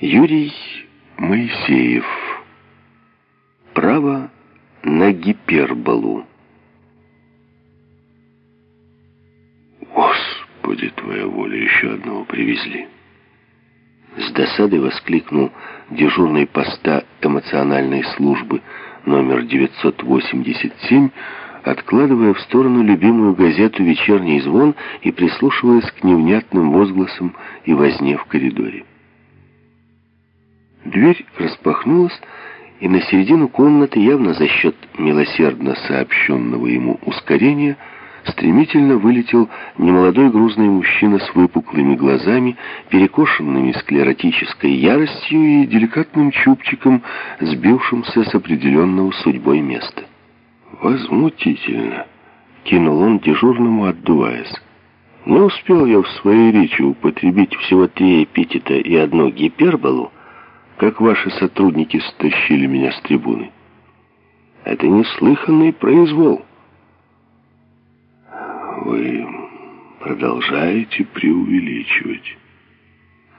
Юрий Моисеев. Право на гиперболу. Господи, твоя воля, еще одного привезли. С досадой воскликнул дежурный поста эмоциональной службы номер 987, откладывая в сторону любимую газету «Вечерний звон» и прислушиваясь к невнятным возгласам и возне в коридоре. Дверь распахнулась, и на середину комнаты, явно за счет милосердно сообщенного ему ускорения, стремительно вылетел немолодой грузный мужчина с выпуклыми глазами, перекошенными склеротической яростью и деликатным чубчиком, сбившимся с определенного судьбой места. «Возмутительно!» — кинул он дежурному, отдуваясь. «Не успел я в своей речи употребить всего три эпитета и одну гиперболу, как ваши сотрудники стащили меня с трибуны. Это неслыханный произвол. Вы продолжаете преувеличивать,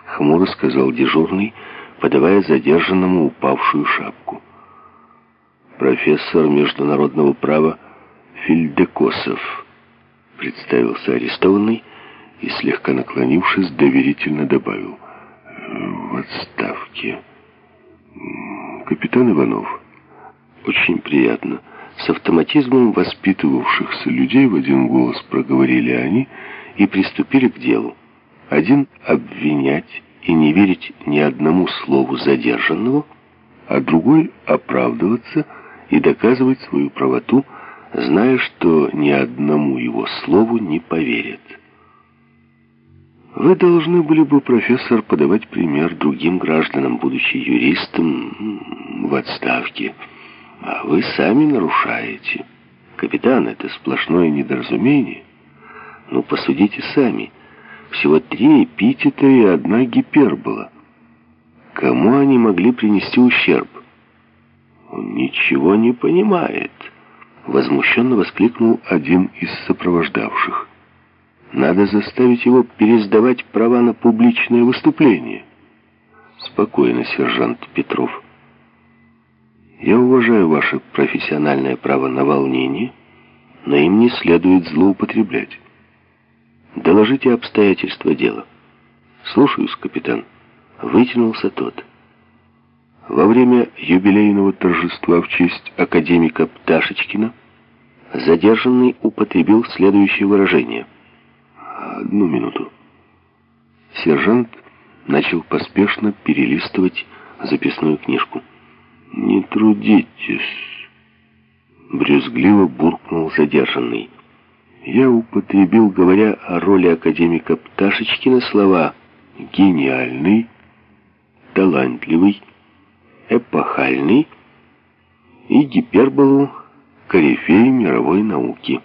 хмуро сказал дежурный, подавая задержанному упавшую шапку. Профессор международного права Фильдекосов представился арестованный и, слегка наклонившись, доверительно добавил «В отставке». Капитан Иванов. Очень приятно. С автоматизмом воспитывавшихся людей в один голос проговорили они и приступили к делу. Один обвинять и не верить ни одному слову задержанного, а другой оправдываться и доказывать свою правоту, зная, что ни одному его слову не поверят. Вы должны были бы, профессор, подавать пример другим гражданам, будучи юристом в отставке. А вы сами нарушаете. Капитан, это сплошное недоразумение. Ну, посудите сами. Всего три эпитета и одна гипербола. Кому они могли принести ущерб? Он ничего не понимает. Возмущенно воскликнул один из сопровождавших. Надо заставить его пересдавать права на публичное выступление. Спокойно, сержант Петров. Я уважаю ваше профессиональное право на волнение, но им не следует злоупотреблять. Доложите обстоятельства дела. Слушаюсь, капитан. Вытянулся тот. Во время юбилейного торжества в честь академика Пташечкина задержанный употребил следующее выражение – Одну минуту. Сержант начал поспешно перелистывать записную книжку. «Не трудитесь», — брюзгливо буркнул задержанный. Я употребил, говоря о роли академика Пташечкина, слова «гениальный», «талантливый», «эпохальный» и гиперболу «корифей мировой науки»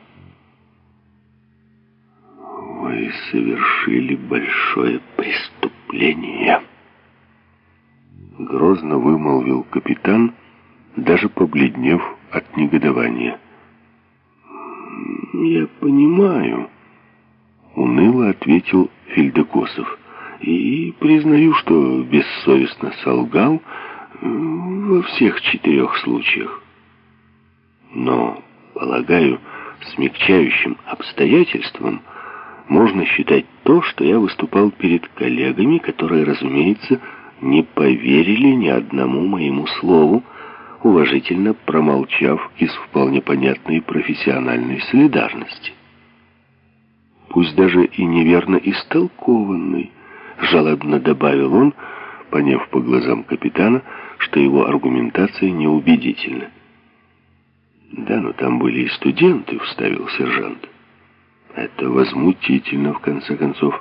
вы совершили большое преступление. Грозно вымолвил капитан, даже побледнев от негодования. «Я понимаю», — уныло ответил Фельдекосов. «И признаю, что бессовестно солгал во всех четырех случаях. Но, полагаю, смягчающим обстоятельством — можно считать то, что я выступал перед коллегами, которые, разумеется, не поверили ни одному моему слову, уважительно промолчав из вполне понятной профессиональной солидарности. Пусть даже и неверно истолкованный, жалобно добавил он, поняв по глазам капитана, что его аргументация неубедительна. «Да, но там были и студенты», — вставил сержант. Это возмутительно, в конце концов.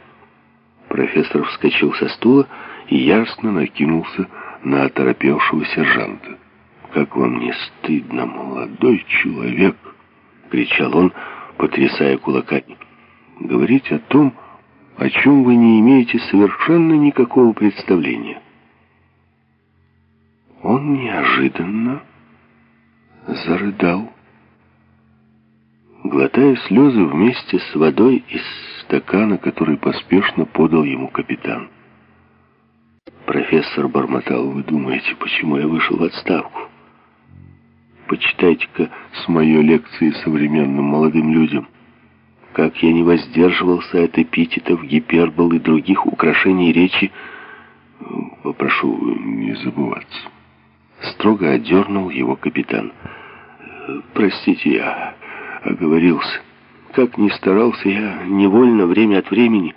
Профессор вскочил со стула и яростно накинулся на оторопевшего сержанта. «Как вам не стыдно, молодой человек!» — кричал он, потрясая кулаками. «Говорить о том, о чем вы не имеете совершенно никакого представления». Он неожиданно зарыдал глотая слезы вместе с водой из стакана, который поспешно подал ему капитан. Профессор бормотал, вы думаете, почему я вышел в отставку? Почитайте-ка с моей лекции современным молодым людям. Как я не воздерживался от эпитетов, гипербол и других украшений речи, попрошу не забываться. Строго одернул его капитан. Простите, я оговорился. Как ни старался, я невольно время от времени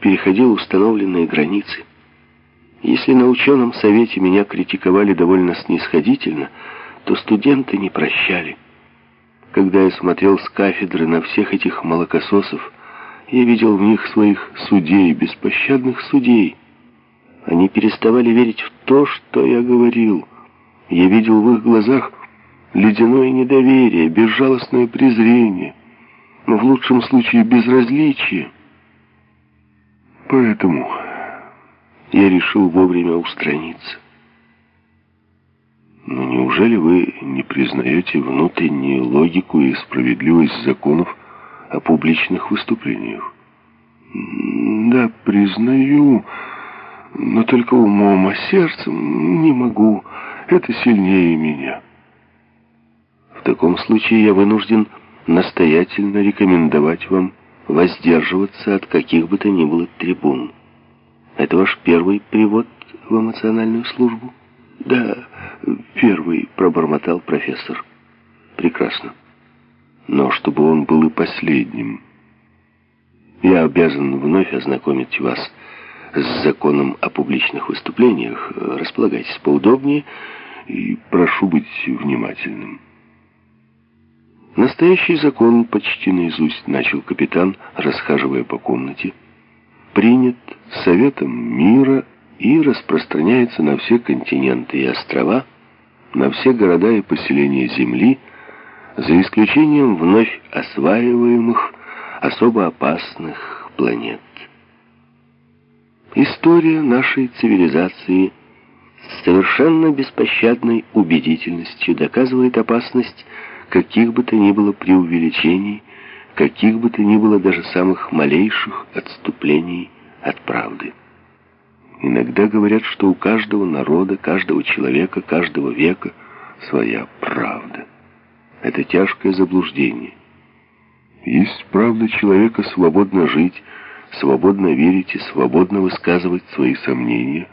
переходил установленные границы. Если на ученом совете меня критиковали довольно снисходительно, то студенты не прощали. Когда я смотрел с кафедры на всех этих молокососов, я видел в них своих судей, беспощадных судей. Они переставали верить в то, что я говорил. Я видел в их глазах ледяное недоверие, безжалостное презрение, но в лучшем случае безразличие. Поэтому я решил вовремя устраниться. Но неужели вы не признаете внутреннюю логику и справедливость законов о публичных выступлениях? Да, признаю, но только умом, а сердцем не могу. Это сильнее меня. Таком случае я вынужден настоятельно рекомендовать вам воздерживаться от каких бы то ни было трибун. Это ваш первый привод в эмоциональную службу? Да, первый, пробормотал профессор. Прекрасно. Но чтобы он был и последним. Я обязан вновь ознакомить вас с законом о публичных выступлениях. Располагайтесь поудобнее и прошу быть внимательным. Настоящий закон почти наизусть начал капитан, расхаживая по комнате принят Советом мира и распространяется на все континенты и острова, на все города и поселения Земли, за исключением вновь осваиваемых, особо опасных планет. История нашей цивилизации с совершенно беспощадной убедительностью доказывает опасность каких бы то ни было преувеличений, каких бы то ни было даже самых малейших отступлений от правды. Иногда говорят, что у каждого народа, каждого человека, каждого века своя правда. Это тяжкое заблуждение. Есть правда человека свободно жить, свободно верить и свободно высказывать свои сомнения,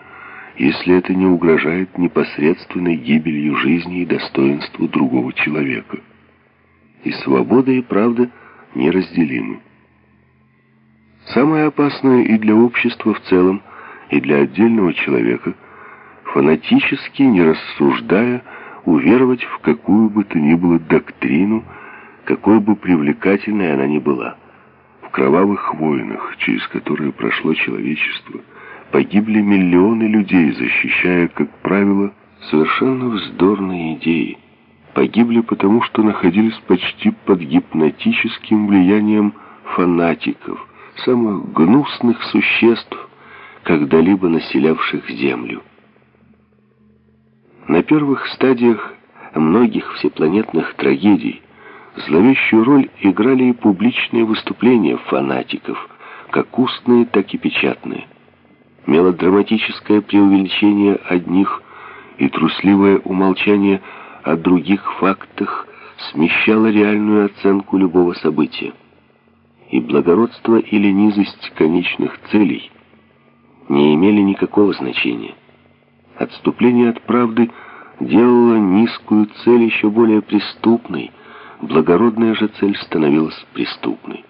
если это не угрожает непосредственной гибелью жизни и достоинству другого человека. И свобода и правда – неразделимы. Самое опасное и для общества в целом, и для отдельного человека – фанатически, не рассуждая, уверовать в какую бы то ни было доктрину, какой бы привлекательной она ни была. В кровавых войнах, через которые прошло человечество, погибли миллионы людей, защищая, как правило, совершенно вздорные идеи погибли потому, что находились почти под гипнотическим влиянием фанатиков, самых гнусных существ, когда-либо населявших Землю. На первых стадиях многих всепланетных трагедий зловещую роль играли и публичные выступления фанатиков, как устные, так и печатные. Мелодраматическое преувеличение одних и трусливое умолчание – о других фактах смещало реальную оценку любого события. И благородство или низость конечных целей не имели никакого значения. Отступление от правды делало низкую цель еще более преступной, благородная же цель становилась преступной.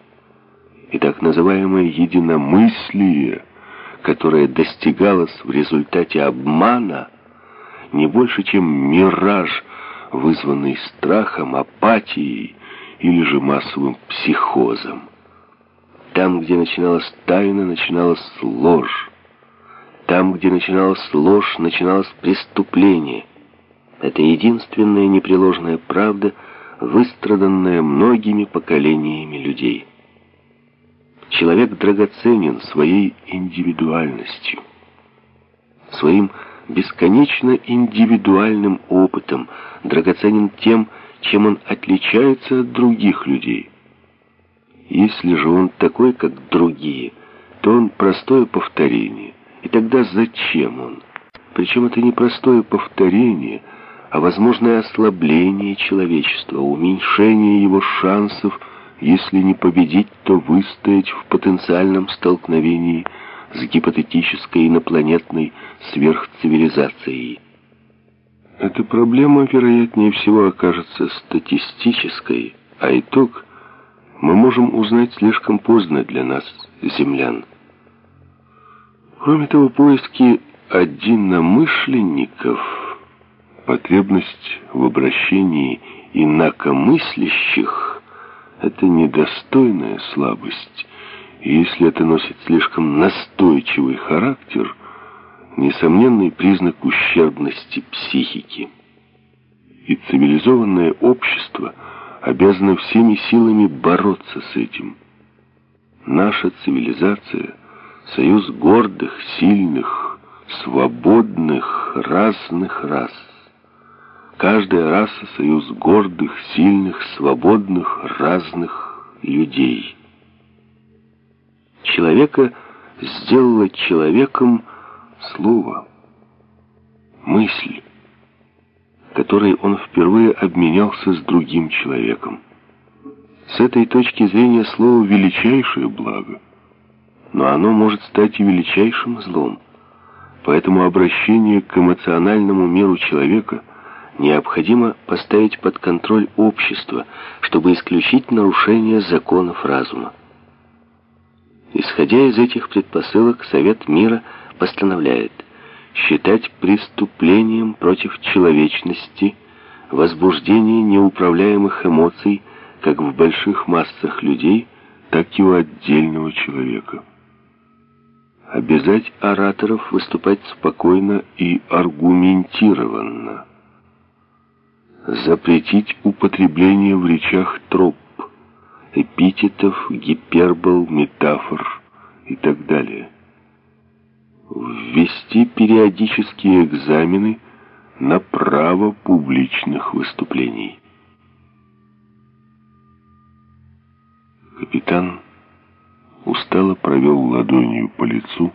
И так называемое единомыслие, которое достигалось в результате обмана, не больше, чем мираж – вызванный страхом, апатией или же массовым психозом. Там, где начиналась тайна, начиналась ложь. Там, где начиналась ложь, начиналось преступление. Это единственная непреложная правда, выстраданная многими поколениями людей. Человек драгоценен своей индивидуальностью, своим бесконечно индивидуальным опытом, драгоценен тем, чем он отличается от других людей. Если же он такой, как другие, то он простое повторение, И тогда зачем он? Причем это не простое повторение, а возможное ослабление человечества, уменьшение его шансов, если не победить, то выстоять в потенциальном столкновении с гипотетической инопланетной сверхцивилизацией. Эта проблема, вероятнее всего, окажется статистической, а итог мы можем узнать слишком поздно для нас, землян. Кроме того, поиски одиномышленников, потребность в обращении инакомыслящих — это недостойная слабость, и если это носит слишком настойчивый характер — несомненный признак ущербности психики. И цивилизованное общество обязано всеми силами бороться с этим. Наша цивилизация — союз гордых, сильных, свободных, разных рас. Каждая раса — союз гордых, сильных, свободных, разных людей. Человека сделало человеком — слово, мысль, которой он впервые обменялся с другим человеком. С этой точки зрения слово — величайшее благо, но оно может стать и величайшим злом. Поэтому обращение к эмоциональному миру человека необходимо поставить под контроль общества, чтобы исключить нарушение законов разума. Исходя из этих предпосылок, Совет мира — постановляет считать преступлением против человечности возбуждение неуправляемых эмоций как в больших массах людей, так и у отдельного человека. Обязать ораторов выступать спокойно и аргументированно. Запретить употребление в речах троп, эпитетов, гипербол, метафор и так далее ввести периодические экзамены на право публичных выступлений. Капитан устало провел ладонью по лицу,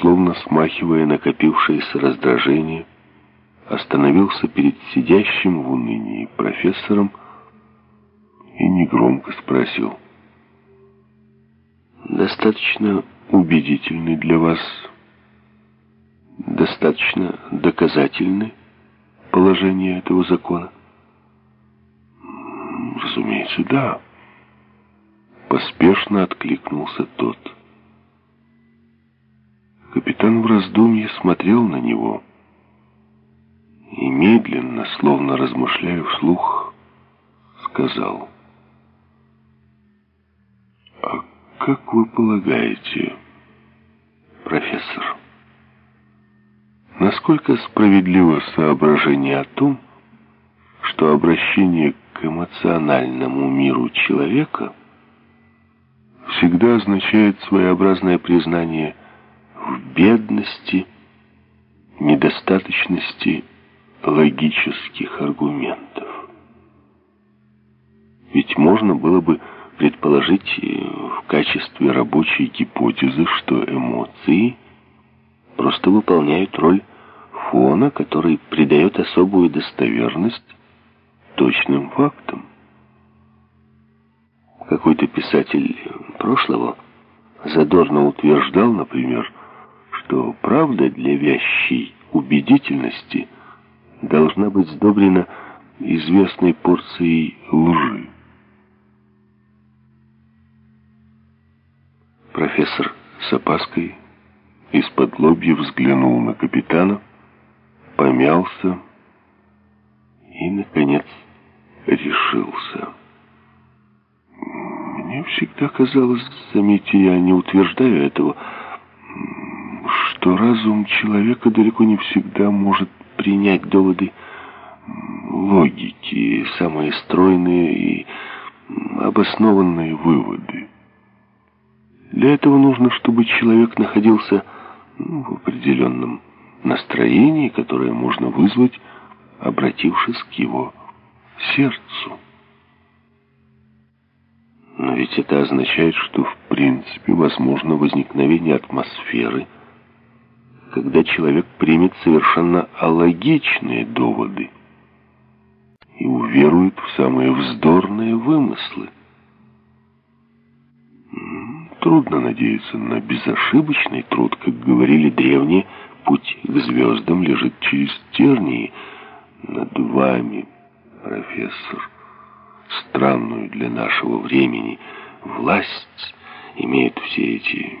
словно смахивая накопившееся раздражение, остановился перед сидящим в унынии профессором и негромко спросил. «Достаточно убедительный для вас, достаточно доказательны положение этого закона? Разумеется, да. Поспешно откликнулся тот. Капитан в раздумье смотрел на него и медленно, словно размышляя вслух, сказал. «А как вы полагаете, профессор, насколько справедливо соображение о том, что обращение к эмоциональному миру человека всегда означает своеобразное признание в бедности, недостаточности логических аргументов. Ведь можно было бы предположить в качестве рабочей гипотезы, что эмоции просто выполняют роль фона, который придает особую достоверность точным фактам. Какой-то писатель прошлого задорно утверждал, например, что правда для вящей убедительности должна быть сдобрена известной порцией лжи. Профессор с опаской из-под лобья взглянул на капитана, помялся и, наконец, решился. Мне всегда казалось, заметьте, я не утверждаю этого, что разум человека далеко не всегда может принять доводы логики, самые стройные и обоснованные выводы. Для этого нужно, чтобы человек находился ну, в определенном настроении, которое можно вызвать, обратившись к его сердцу. Но ведь это означает, что в принципе возможно возникновение атмосферы, когда человек примет совершенно алогичные доводы и уверует в самые вздорные вымыслы. Трудно надеяться на безошибочный труд, как говорили древние, путь к звездам лежит через тернии над вами, профессор. Странную для нашего времени власть имеют все эти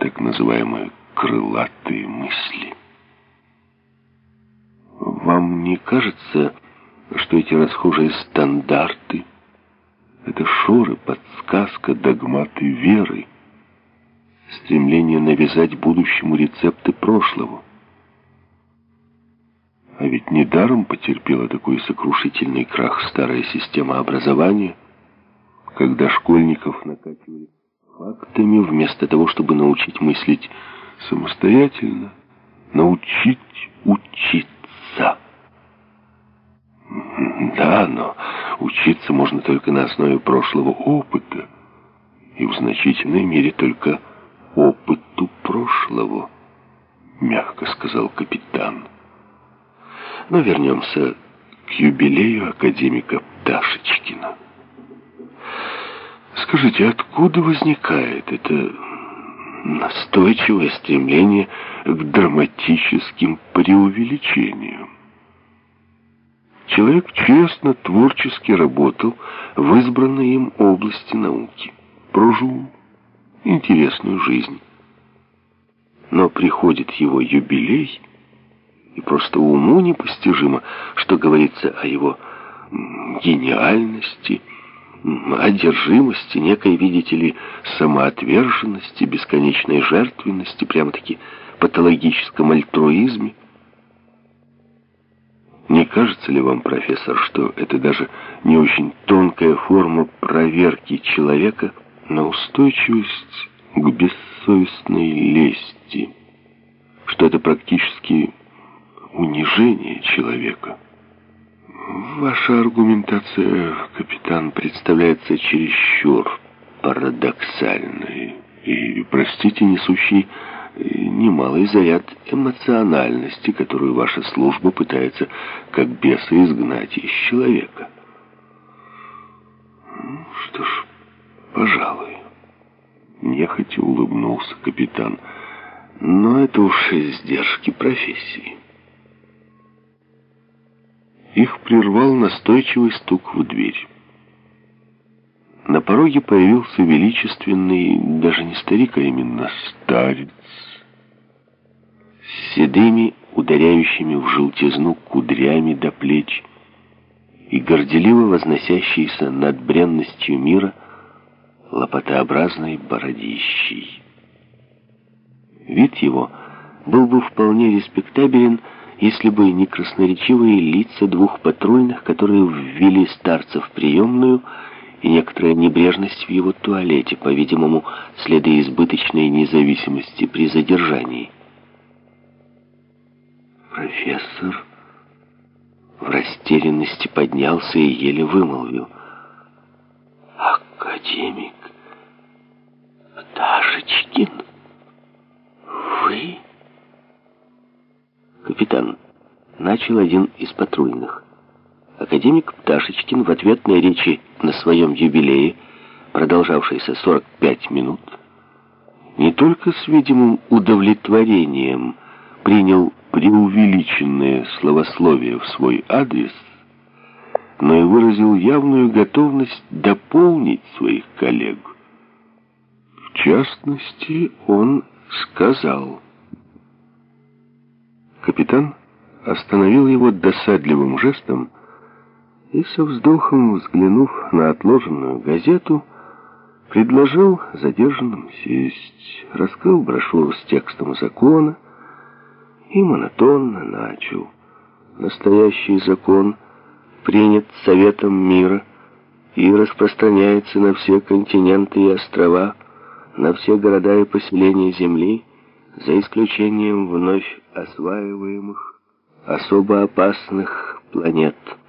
так называемые крылатые мысли. Вам не кажется, что эти расхожие стандарты — это шоры, подсказка, догматы веры, стремление навязать будущему рецепты прошлого? А ведь недаром потерпела такой сокрушительный крах старая система образования, когда школьников накачивали фактами вместо того, чтобы научить мыслить самостоятельно, научить учиться. Да, но учиться можно только на основе прошлого опыта, и в значительной мере только опыту прошлого, мягко сказал капитан. Но вернемся к юбилею академика Пташечкина. Скажите, откуда возникает это настойчивое стремление к драматическим преувеличениям? Человек честно, творчески работал в избранной им области науки. Прожил интересную жизнь. Но приходит его юбилей, и просто уму непостижимо, что говорится о его гениальности, одержимости, некой, видите ли, самоотверженности, бесконечной жертвенности, прямо-таки патологическом альтруизме. Не кажется ли вам, профессор, что это даже не очень тонкая форма проверки человека на устойчивость к бессовестной лести, что это практически унижение человека? Ваша аргументация, капитан, представляется чересчур парадоксальной и, простите, несущей немалый заряд эмоциональности, которую ваша служба пытается как беса изгнать из человека. Что ж, пожалуй, нехотя улыбнулся капитан, но это уж издержки профессии. Их прервал настойчивый стук в дверь. На пороге появился величественный, даже не старик, а именно старец, с седыми, ударяющими в желтизну кудрями до плеч и горделиво возносящийся над бренностью мира лопатообразной бородищей. Вид его был бы вполне респектабелен, если бы не красноречивые лица двух патрульных, которые ввели старца в приемную, и некоторая небрежность в его туалете, по-видимому, следы избыточной независимости при задержании. Профессор в растерянности поднялся и еле вымолвил. «Академик Пташечкин, вы...» «Капитан», — начал один из патрульных. Академик Пташечкин в ответной речи на своем юбилее, продолжавшейся 45 минут, не только с видимым удовлетворением принял преувеличенное словословие в свой адрес, но и выразил явную готовность дополнить своих коллег. В частности, он сказал... Капитан остановил его досадливым жестом и со вздохом, взглянув на отложенную газету, предложил задержанным сесть, раскрыл брошюру с текстом закона и монотонно начал. Настоящий закон принят Советом мира и распространяется на все континенты и острова, на все города и поселения Земли, за исключением вновь осваиваемых особо опасных планет –